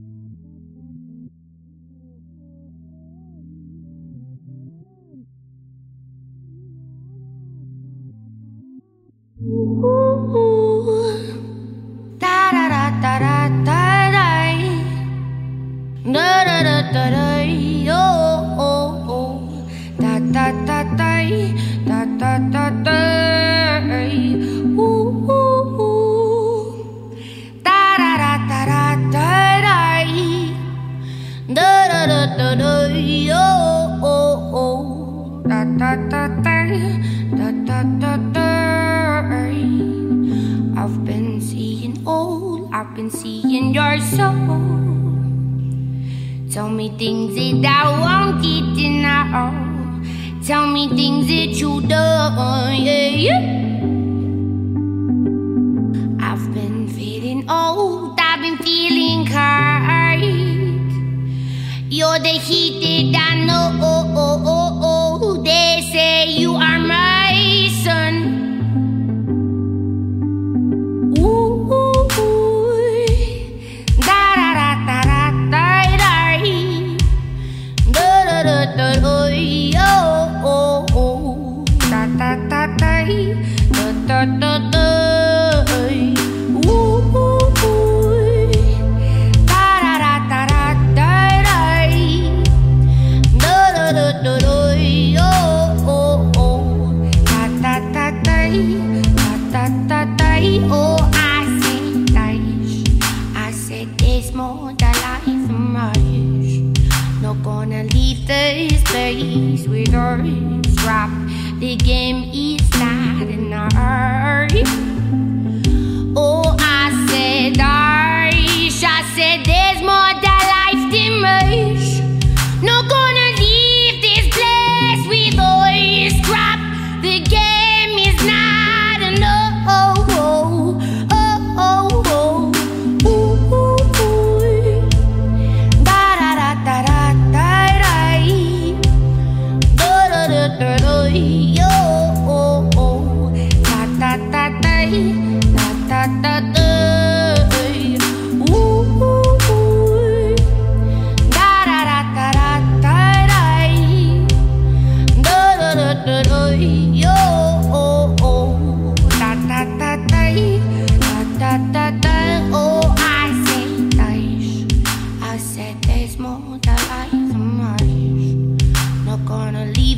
you I've been seeing all, I've been seeing your soul. Tell me things that I wanted to know. Tell me things that you done, yeah. The heat that I know. They say you are my sun. Ooh, da da da da da da da. Da da da da da. Oh, oh, oh. Da da da da. Da da da da. Place with us. Drop the game is not in hurry. Oh, I said Irish. I said there's more to life than much. Not gonna leave this place with us. Drop the game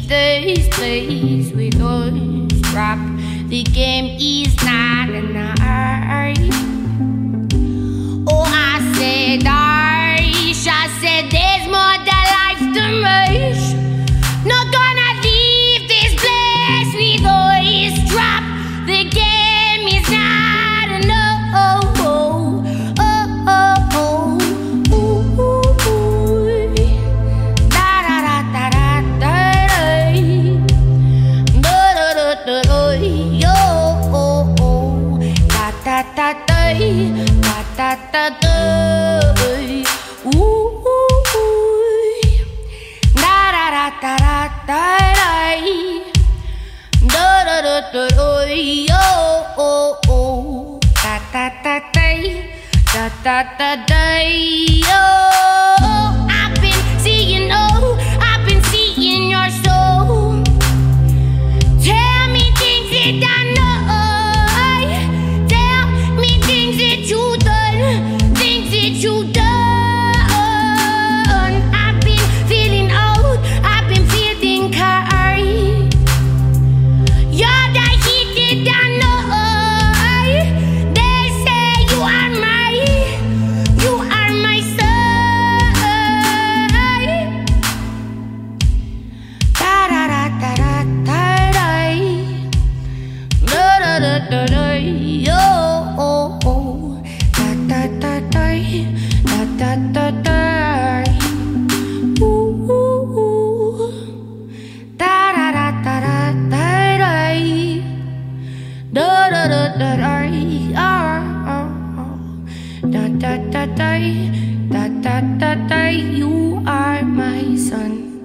this place with us. Drop the game is Yo. Da da. Da da da da. Ooh, ooh, ooh. Da da da da da da da. Da da da da da. Yo, oh, oh. Da da da da. Da da da da. Yo. I've been seeing, oh, I've been seeing your soul. Tell me things that I da da. Da da da da. Da da da da. You are my son.